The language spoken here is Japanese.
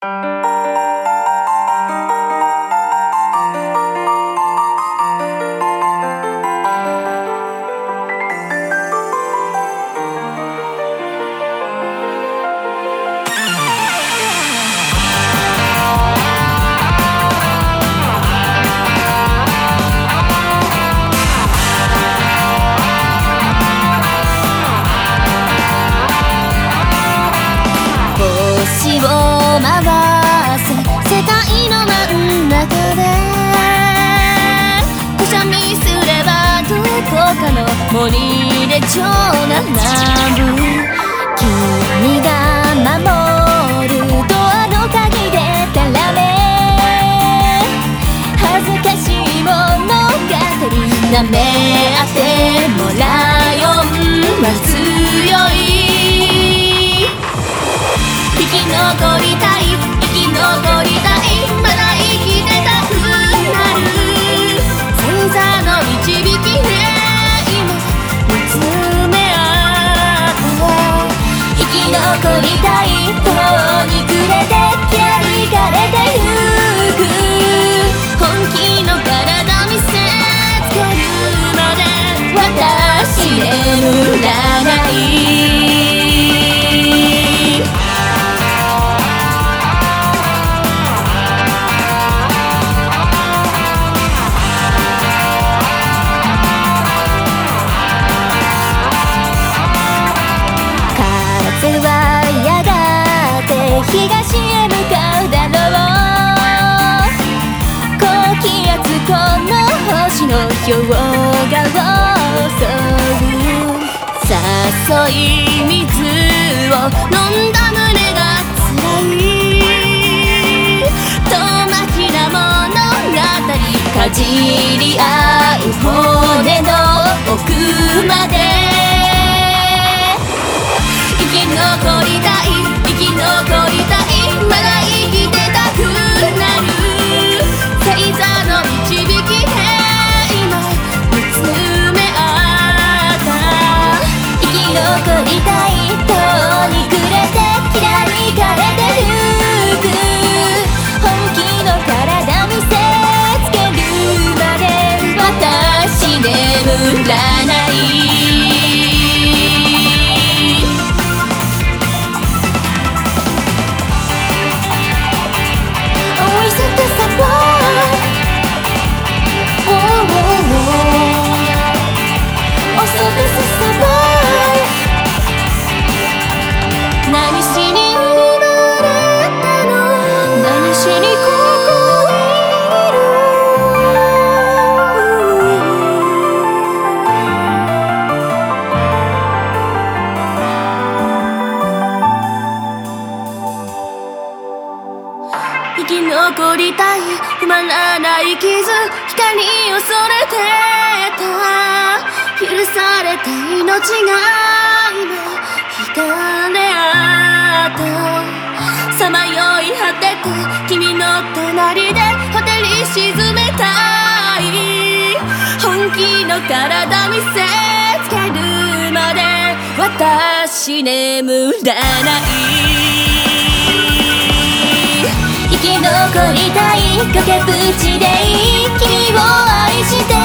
星を回せ世界の真ん中で。くしゃみすればどこかの森で蝶が舞う君が守るドアの鍵でたらめ恥ずかしい物語舐め合ってもライオンは強い東へ向かうだろう高気圧この星の氷河を襲う誘い水を飲んだ胸が辛い。遠巻きな物語かじり合う。骨の生き残りたい埋まらない傷光を恐れてた許された命が今惹かれ合ったさまよい果てて君の隣でホテル沈めたい本気の体見せつけるまで私眠らない。りたい崖っぷちでいい君を愛して